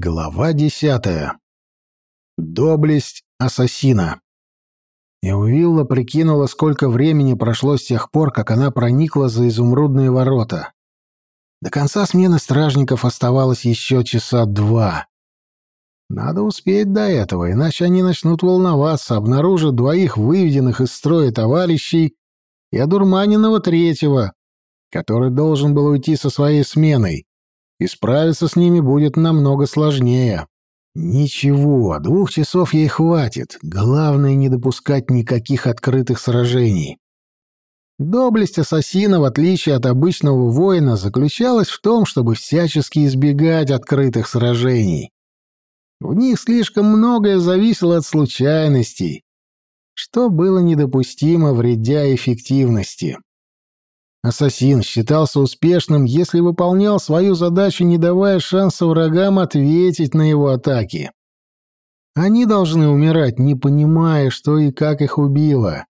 Глава десятая. Доблесть ассасина. Эувилла прикинула, сколько времени прошло с тех пор, как она проникла за изумрудные ворота. До конца смены стражников оставалось еще часа два. Надо успеть до этого, иначе они начнут волноваться, обнаружат двоих выведенных из строя товарищей и одурманенного третьего, который должен был уйти со своей сменой и справиться с ними будет намного сложнее. Ничего, двух часов ей хватит. Главное не допускать никаких открытых сражений. Доблесть ассасина, в отличие от обычного воина, заключалась в том, чтобы всячески избегать открытых сражений. В них слишком многое зависело от случайностей, что было недопустимо вредя эффективности. Ассасин считался успешным, если выполнял свою задачу, не давая шанса врагам ответить на его атаки. Они должны умирать, не понимая, что и как их убило.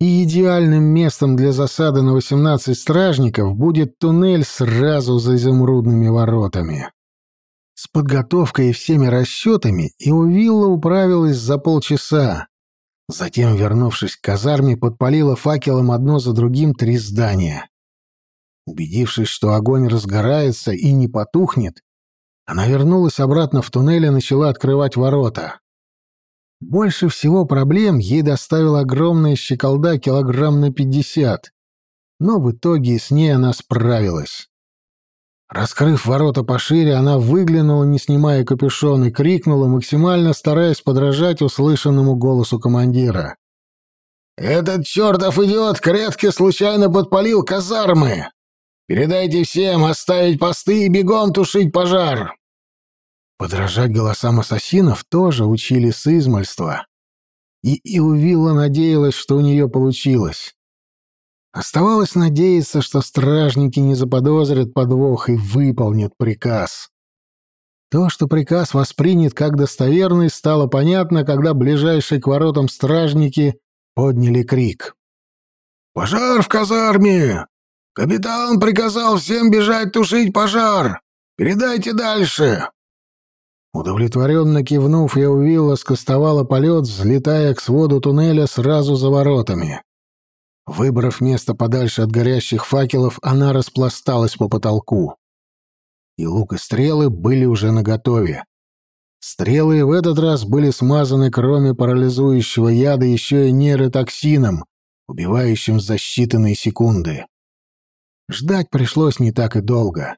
И идеальным местом для засады на 18 стражников будет туннель сразу за изумрудными воротами. С подготовкой и всеми расчетами Иовилла управилась за полчаса. Затем, вернувшись к казарме, подпалила факелом одно за другим три здания. Убедившись, что огонь разгорается и не потухнет, она вернулась обратно в туннель и начала открывать ворота. Больше всего проблем ей доставила огромная щеколда килограмм на пятьдесят, но в итоге с ней она справилась. Раскрыв ворота пошире, она выглянула, не снимая капюшон, и крикнула, максимально стараясь подражать услышанному голосу командира. «Этот чертов идиот Кретки случайно подпалил казармы! Передайте всем оставить посты и бегом тушить пожар!» Подражать голосам ассасинов тоже учили с измольства. И Иувилла надеялась, что у нее получилось. Оставалось надеяться, что стражники не заподозрят подвох и выполнят приказ. То, что приказ воспринят как достоверный, стало понятно, когда ближайшие к воротам стражники подняли крик. «Пожар в казарме! «Капитан приказал всем бежать тушить пожар! Передайте дальше!» Удовлетворенно кивнув, я увидела, скостовала полет, взлетая к своду туннеля сразу за воротами. Выбрав место подальше от горящих факелов, она распласталась по потолку. И лук и стрелы были уже наготове. Стрелы в этот раз были смазаны, кроме парализующего яда, еще и нейротоксином, убивающим за считанные секунды. Ждать пришлось не так и долго.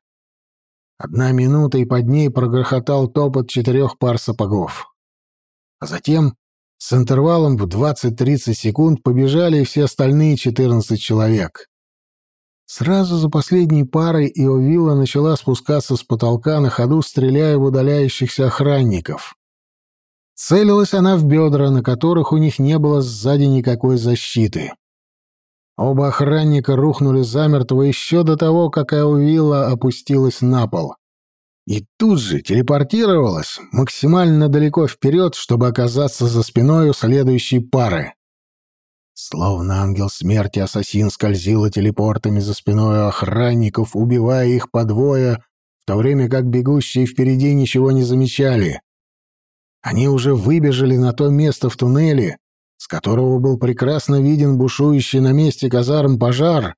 Одна минута, и под ней прогрохотал топот четырех пар сапогов. А затем, с интервалом в 20-30 секунд, побежали все остальные 14 человек. Сразу за последней парой Иовилла начала спускаться с потолка на ходу, стреляя в удаляющихся охранников. Целилась она в бедра, на которых у них не было сзади никакой защиты. Оба охранника рухнули замертво еще до того, как Эувилла опустилась на пол. И тут же телепортировалась максимально далеко вперед, чтобы оказаться за спиной у следующей пары. Словно ангел смерти, ассасин скользила телепортами за спиной охранников, убивая их по двое, в то время как бегущие впереди ничего не замечали. Они уже выбежали на то место в туннеле, с которого был прекрасно виден бушующий на месте казарм пожар,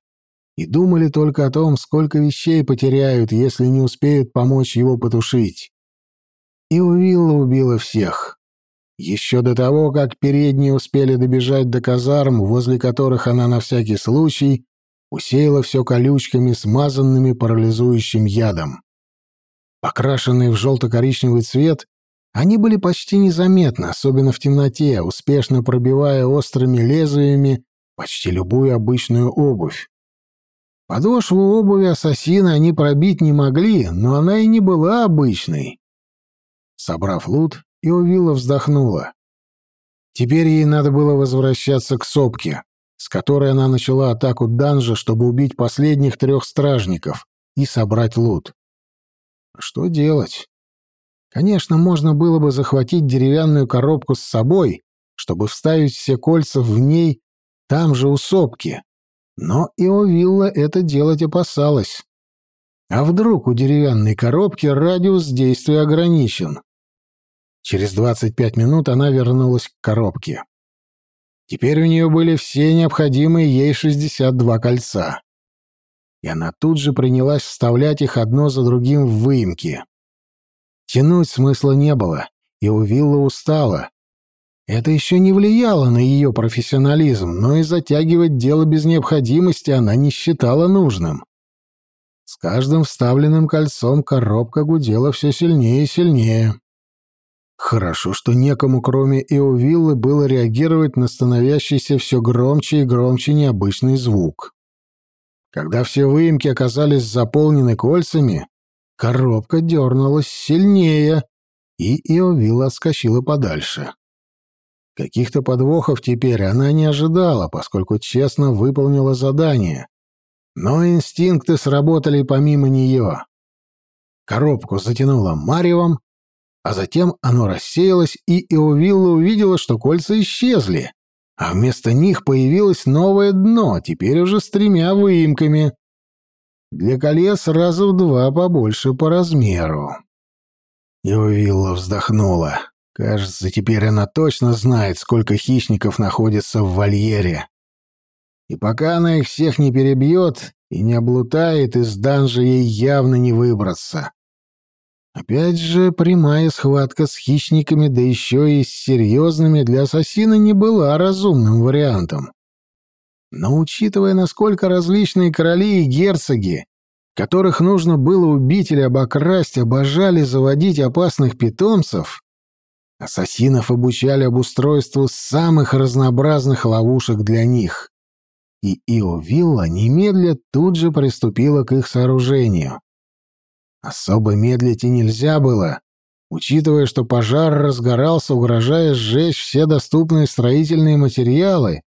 и думали только о том, сколько вещей потеряют, если не успеют помочь его потушить. И Увилла убила всех. Еще до того, как передние успели добежать до казарм, возле которых она на всякий случай усеяла все колючками, смазанными парализующим ядом. Покрашенные в желто-коричневый цвет, они были почти незаметны, особенно в темноте, успешно пробивая острыми лезвиями почти любую обычную обувь. Подошву обуви ассасина они пробить не могли, но она и не была обычной. Собрав лут, Иовилла вздохнула. Теперь ей надо было возвращаться к сопке, с которой она начала атаку данжа, чтобы убить последних трех стражников и собрать лут. Что делать? Конечно, можно было бы захватить деревянную коробку с собой, чтобы вставить все кольца в ней там же у сопки. Но Иовилла это делать опасалась. А вдруг у деревянной коробки радиус действия ограничен? Через 25 минут она вернулась к коробке. Теперь у нее были все необходимые ей 62 кольца. И она тут же принялась вставлять их одно за другим в выемки. Тянуть смысла не было, и у Вилла устала. Это еще не влияло на ее профессионализм, но и затягивать дело без необходимости она не считала нужным. С каждым вставленным кольцом коробка гудела все сильнее и сильнее. Хорошо, что некому, кроме Эовиллы, было реагировать на становящийся все громче и громче необычный звук. Когда все выемки оказались заполнены кольцами, коробка дернулась сильнее, и Иовилла отскочила подальше. Каких-то подвохов теперь она не ожидала, поскольку честно выполнила задание. Но инстинкты сработали помимо нее. Коробку затянуло маревом, а затем оно рассеялось, и Иовилла увидела, что кольца исчезли, а вместо них появилось новое дно, теперь уже с тремя выемками. Для колец сразу в два побольше по размеру. Иовилла вздохнула. Кажется, теперь она точно знает, сколько хищников находится в вольере. И пока она их всех не перебьет и не облутает, из данжа ей явно не выбраться. Опять же, прямая схватка с хищниками, да еще и с серьезными, для ассасина не была разумным вариантом. Но учитывая, насколько различные короли и герцоги, которых нужно было убить или обокрасть, обожали заводить опасных питомцев, ассасинов обучали обустройству самых разнообразных ловушек для них и Иовилла немедля тут же приступила к их сооружению. Особо медлить и нельзя было, учитывая, что пожар разгорался, угрожая сжечь все доступные строительные материалы,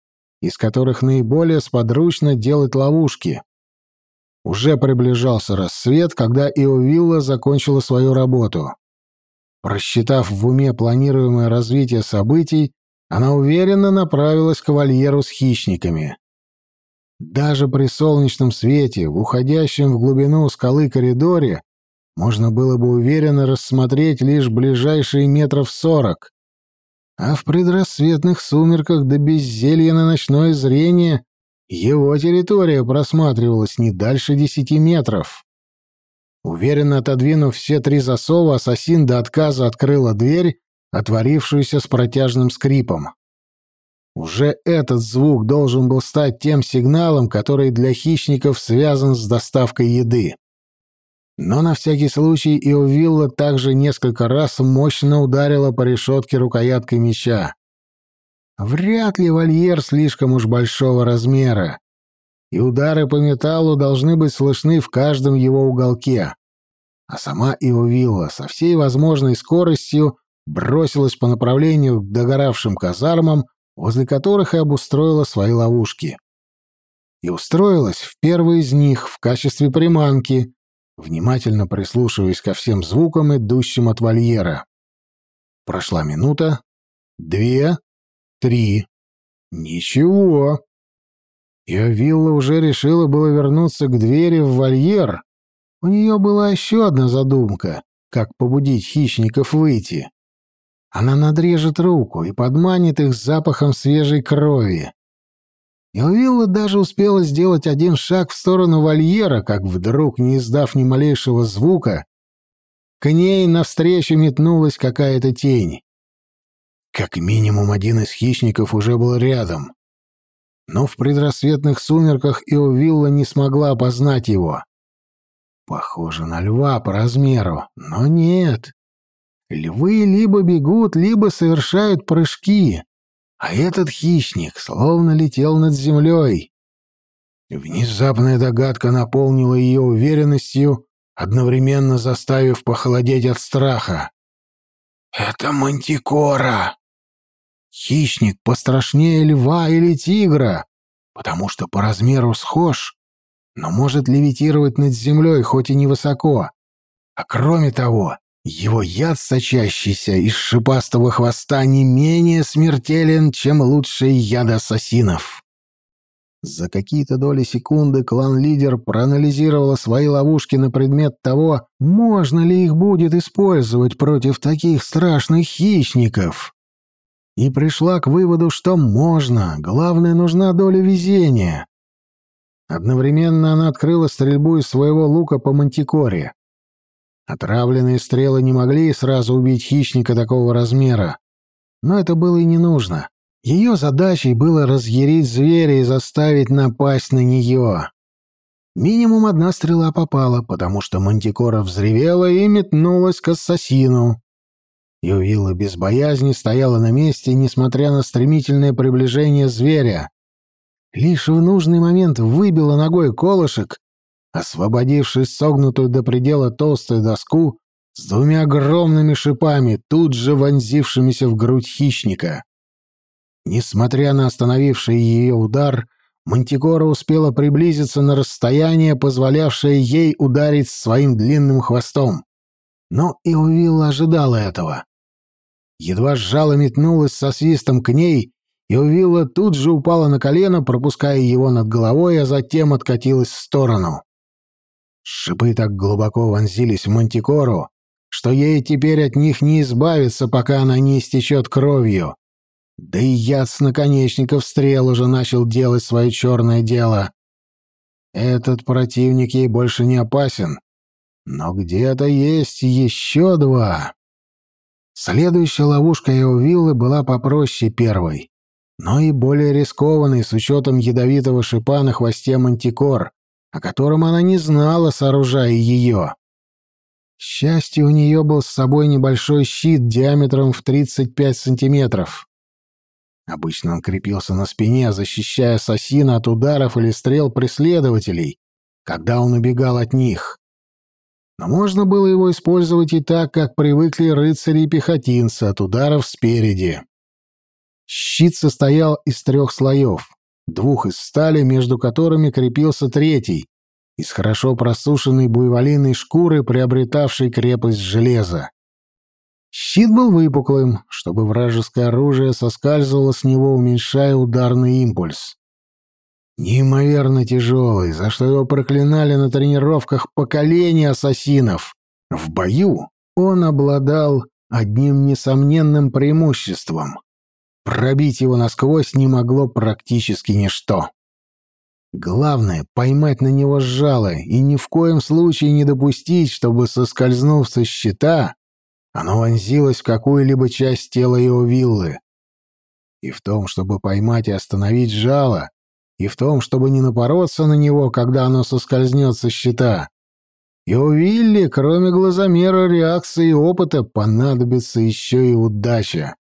из которых наиболее сподручно делать ловушки. Уже приближался рассвет, когда Иовилла закончила свою работу. Просчитав в уме планируемое развитие событий, она уверенно направилась к вольеру с хищниками. Даже при солнечном свете, в уходящем в глубину скалы коридоре, можно было бы уверенно рассмотреть лишь ближайшие метров сорок. А в предрассветных сумерках до беззелья на ночное зрение его территория просматривалась не дальше десяти метров. Уверенно отодвинув все три засова, ассасин до отказа открыла дверь, отворившуюся с протяжным скрипом. Уже этот звук должен был стать тем сигналом, который для хищников связан с доставкой еды. Но на всякий случай Иовилла также несколько раз мощно ударила по решетке рукояткой меча. Вряд ли вольер слишком уж большого размера, и удары по металлу должны быть слышны в каждом его уголке. А сама Иовилла со всей возможной скоростью бросилась по направлению к догоравшим казармам, возле которых и обустроила свои ловушки. И устроилась в первой из них в качестве приманки, внимательно прислушиваясь ко всем звукам, идущим от вольера. Прошла минута, две, три. Ничего. И Вилла уже решила было вернуться к двери в вольер. У нее была еще одна задумка, как побудить хищников выйти. Она надрежет руку и подманит их запахом свежей крови. И Увилла даже успела сделать один шаг в сторону вольера, как вдруг, не издав ни малейшего звука, к ней навстречу метнулась какая-то тень. Как минимум один из хищников уже был рядом. Но в предрассветных сумерках Иовилла не смогла опознать его. Похоже на льва по размеру, но нет. Львы либо бегут, либо совершают прыжки, а этот хищник словно летел над землей. Внезапная догадка наполнила ее уверенностью, одновременно заставив похолодеть от страха. «Это мантикора!» Хищник пострашнее льва или тигра, потому что по размеру схож, но может левитировать над землей, хоть и невысоко. А кроме того, его яд, сочащийся из шипастого хвоста, не менее смертелен, чем лучшие яды ассасинов. За какие-то доли секунды клан-лидер проанализировала свои ловушки на предмет того, можно ли их будет использовать против таких страшных хищников. И пришла к выводу, что можно, главное, нужна доля везения. Одновременно она открыла стрельбу из своего лука по мантикоре. Отравленные стрелы не могли сразу убить хищника такого размера, но это было и не нужно. Ее задачей было разъярить зверя и заставить напасть на нее. Минимум одна стрела попала, потому что мантикора взревела и метнулась к ассасину. Ювилла без боязни стояла на месте, несмотря на стремительное приближение зверя. Лишь в нужный момент выбила ногой колышек, освободившись согнутую до предела толстую доску с двумя огромными шипами, тут же вонзившимися в грудь хищника. Несмотря на остановивший ее удар, Мантикора успела приблизиться на расстояние, позволявшее ей ударить своим длинным хвостом. Но и Увилла ожидала этого. Едва сжала метнулась со свистом к ней, и Увилла тут же упала на колено, пропуская его над головой, а затем откатилась в сторону. Шипы так глубоко вонзились в Мантикору, что ей теперь от них не избавиться, пока она не истечет кровью. Да и яд с наконечников стрел уже начал делать свое черное дело. Этот противник ей больше не опасен. Но где-то есть еще два. Следующая ловушка Эовиллы была попроще первой, но и более рискованной с учетом ядовитого шипа на хвосте мантикор, о котором она не знала, сооружая ее. К счастью, у нее был с собой небольшой щит диаметром в 35 сантиметров. Обычно он крепился на спине, защищая ассасина от ударов или стрел преследователей, когда он убегал от них. Но можно было его использовать и так, как привыкли рыцари и пехотинцы от ударов спереди. Щит состоял из трех слоев, двух из стали, между которыми крепился третий, из хорошо просушенной буйволиной шкуры, приобретавшей крепость железа. Щит был выпуклым, чтобы вражеское оружие соскальзывало с него, уменьшая ударный импульс. Неимоверно тяжелый, за что его проклинали на тренировках поколения ассасинов. В бою он обладал одним несомненным преимуществом. Пробить его насквозь не могло практически ничто. Главное — поймать на него жало и ни в коем случае не допустить, чтобы, соскользнув со щита, оно вонзилось в какую-либо часть тела его виллы. И в том, чтобы поймать и остановить жало, и в том, чтобы не напороться на него, когда оно соскользнет со щита. И у Вилли, кроме глазомера, реакции и опыта, понадобится еще и удача.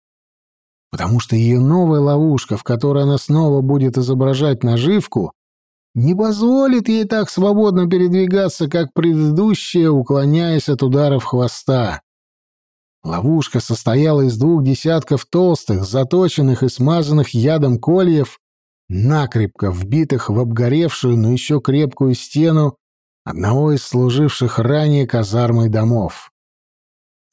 Потому что ее новая ловушка, в которой она снова будет изображать наживку, не позволит ей так свободно передвигаться, как предыдущая, уклоняясь от ударов хвоста. Ловушка состояла из двух десятков толстых, заточенных и смазанных ядом кольев, накрепко вбитых в обгоревшую, но еще крепкую стену одного из служивших ранее казармой домов.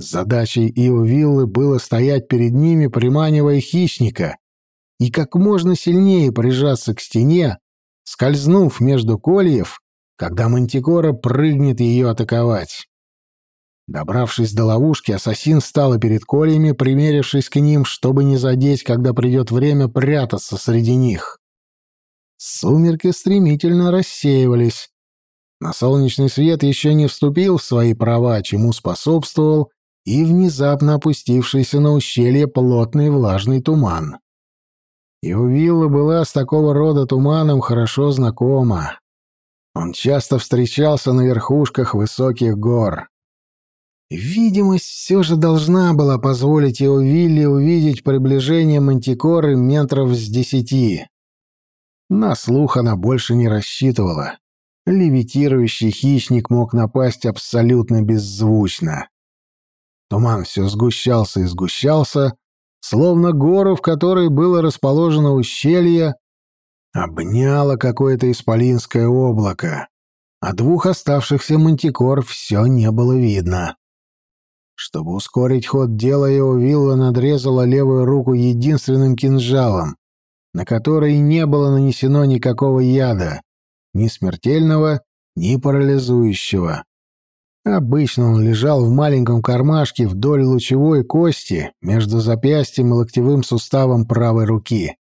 Задачей Ио было стоять перед ними, приманивая хищника, и как можно сильнее прижаться к стене, скользнув между кольев, когда Мантикора прыгнет ее атаковать. Добравшись до ловушки, ассасин встал перед кольями, примерившись к ним, чтобы не задеть, когда придет время прятаться среди них. Сумерки стремительно рассеивались. На солнечный свет еще не вступил в свои права, чему способствовал и внезапно опустившийся на ущелье плотный влажный туман. И у Вилла была с такого рода туманом хорошо знакома. Он часто встречался на верхушках высоких гор. Видимость все же должна была позволить его Вилле увидеть приближение мантикоры метров с десяти. На слух она больше не рассчитывала. Левитирующий хищник мог напасть абсолютно беззвучно. Туман все сгущался и сгущался, словно гору, в которой было расположено ущелье, обняло какое-то исполинское облако, а двух оставшихся мантикор все не было видно. Чтобы ускорить ход дела, его вилла надрезала левую руку единственным кинжалом, на который не было нанесено никакого яда, ни смертельного, ни парализующего. Обычно он лежал в маленьком кармашке вдоль лучевой кости между запястьем и локтевым суставом правой руки.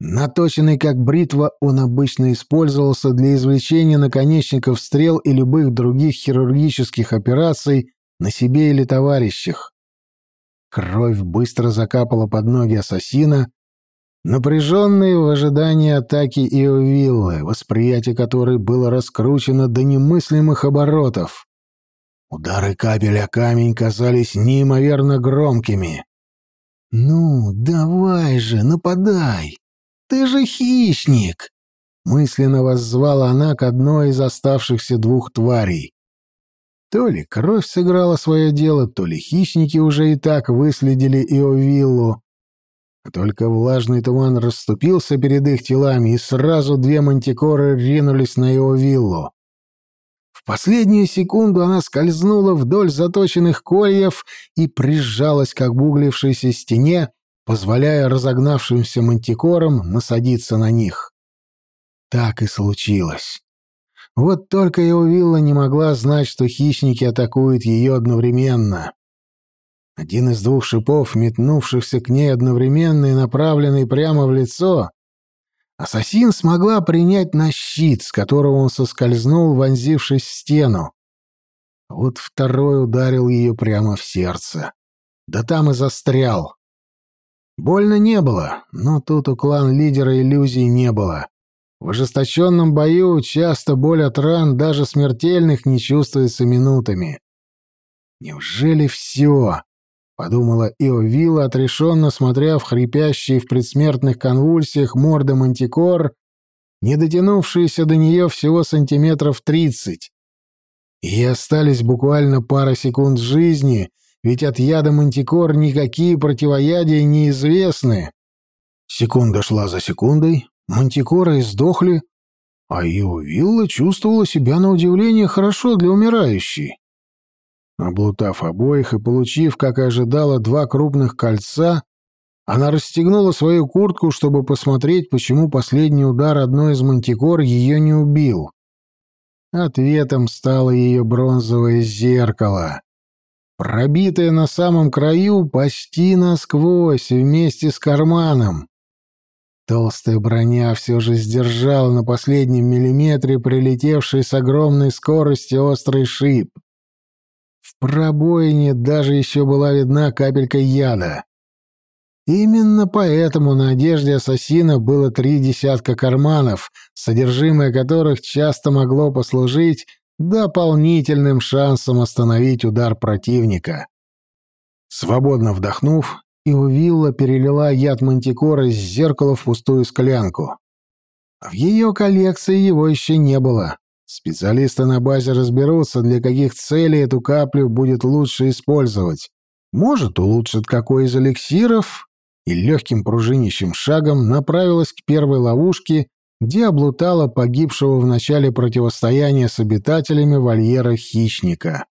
Наточенный как бритва, он обычно использовался для извлечения наконечников стрел и любых других хирургических операций на себе или товарищах. Кровь быстро закапала под ноги ассасина, напряженный в ожидании атаки Иовиллы, восприятие которой было раскручено до немыслимых оборотов. Удары капель о камень казались неимоверно громкими. «Ну, давай же, нападай! Ты же хищник!» Мысленно воззвала она к одной из оставшихся двух тварей. То ли кровь сыграла свое дело, то ли хищники уже и так выследили Иовиллу. Только влажный туман расступился перед их телами, и сразу две мантикоры ринулись на Иовиллу последнюю секунду она скользнула вдоль заточенных кольев и прижалась к обуглившейся стене, позволяя разогнавшимся мантикорам насадиться на них. Так и случилось. Вот только Эовилла не могла знать, что хищники атакуют ее одновременно. Один из двух шипов, метнувшихся к ней одновременно и направленный прямо в лицо, Ассасин смогла принять на щит, с которого он соскользнул, вонзившись в стену. Вот второй ударил ее прямо в сердце. Да там и застрял. Больно не было, но тут у клан-лидера иллюзий не было. В ожесточенном бою часто боль от ран, даже смертельных, не чувствуется минутами. Неужели все? Подумала Иовила, отрешенно смотря в хрипящие в предсмертных конвульсиях морды мантикор, не дотянувшиеся до нее всего сантиметров тридцать. И остались буквально пара секунд жизни, ведь от яда мантикор никакие противоядия не известны. Секунда шла за секундой, мантикоры издохли, а Иовилла чувствовала себя на удивление хорошо для умирающей. Облутав обоих и получив, как и ожидала, два крупных кольца, она расстегнула свою куртку, чтобы посмотреть, почему последний удар одной из мантикор ее не убил. Ответом стало ее бронзовое зеркало, пробитое на самом краю почти насквозь вместе с карманом. Толстая броня все же сдержала на последнем миллиметре прилетевший с огромной скоростью острый шип. В пробоине даже еще была видна капелька яда. Именно поэтому на одежде ассасина было три десятка карманов, содержимое которых часто могло послужить дополнительным шансом остановить удар противника. Свободно вдохнув, Иувилла перелила яд мантикора из зеркала в пустую склянку. В ее коллекции его еще не было. Специалисты на базе разберутся, для каких целей эту каплю будет лучше использовать. Может, улучшит какой из эликсиров, и легким пружинищим шагом направилась к первой ловушке, где облутала погибшего в начале противостояния с обитателями вольера хищника.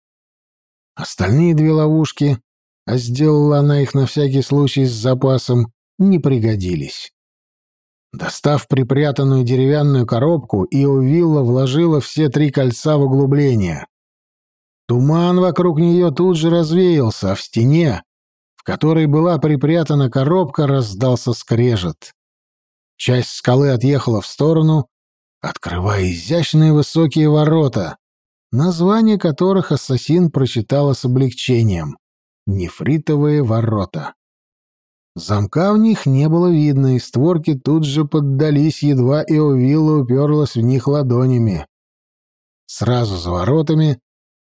Остальные две ловушки, а сделала она их на всякий случай с запасом, не пригодились. Достав припрятанную деревянную коробку, Иовилла вложила все три кольца в углубление. Туман вокруг нее тут же развеялся, а в стене, в которой была припрятана коробка, раздался скрежет. Часть скалы отъехала в сторону, открывая изящные высокие ворота, название которых ассасин прочитала с облегчением — «Нефритовые ворота». Замка в них не было видно, и створки тут же поддались, едва Иовилла уперлась в них ладонями. Сразу за воротами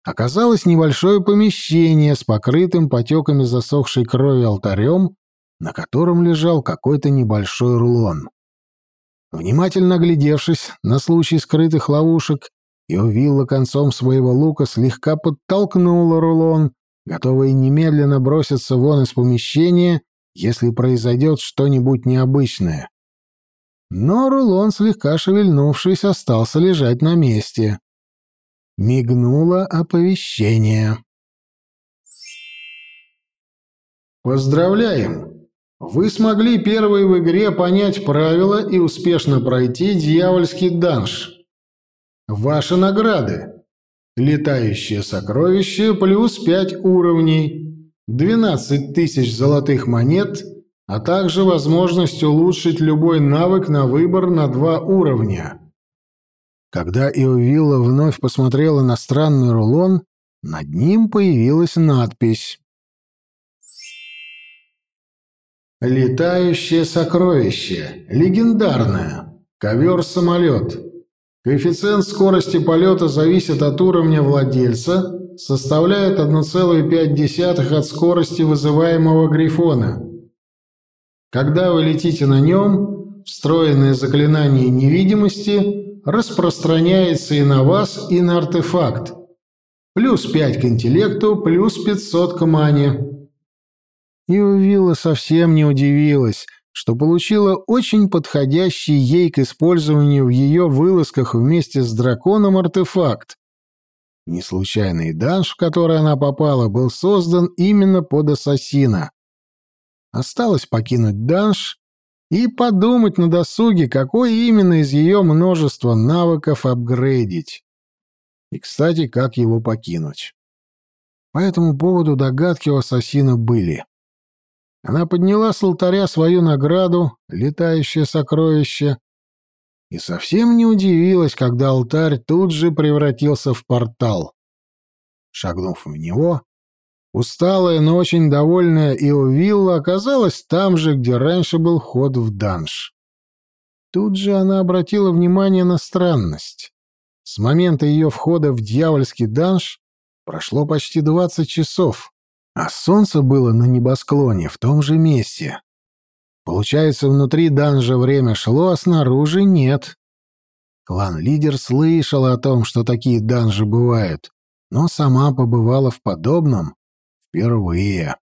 оказалось небольшое помещение с покрытым потеками засохшей крови алтарем, на котором лежал какой-то небольшой рулон. Внимательно оглядевшись на случай скрытых ловушек, Иовилла концом своего лука слегка подтолкнула рулон, готовая немедленно броситься вон из помещения если произойдет что-нибудь необычное. Но рулон, слегка шевельнувшись, остался лежать на месте. Мигнуло оповещение. Поздравляем! вы смогли первой в игре понять правила и успешно пройти дьявольский данж. Ваши награды. Летающее сокровище плюс 5 уровней, 12 тысяч золотых монет, а также возможность улучшить любой навык на выбор на два уровня. Когда Иовилла вновь посмотрела на странный рулон, над ним появилась надпись «Летающее сокровище. Легендарное. Ковер-самолет. Коэффициент скорости полета зависит от уровня владельца, составляет 1,5 от скорости вызываемого грифона. Когда вы летите на нем, встроенное заклинание невидимости распространяется и на вас, и на артефакт. Плюс 5 к интеллекту, плюс 500 к мане. И Увилла совсем не удивилась, что получила очень подходящий ей к использованию в ее вылазках вместе с драконом артефакт. Неслучайный данж, в который она попала, был создан именно под ассасина. Осталось покинуть данж и подумать на досуге, какой именно из ее множества навыков апгрейдить. И, кстати, как его покинуть. По этому поводу догадки у ассасина были. Она подняла с алтаря свою награду, летающее сокровище, и совсем не удивилась, когда алтарь тут же превратился в портал. Шагнув в него, Усталая, но очень довольная Иовилла оказалась там же, где раньше был вход в данж. Тут же она обратила внимание на странность. С момента ее входа в дьявольский данж прошло почти двадцать часов, а солнце было на небосклоне в том же месте. Получается, внутри данжа время шло, а снаружи нет. Клан-лидер слышал о том, что такие данжи бывают, но сама побывала в подобном впервые.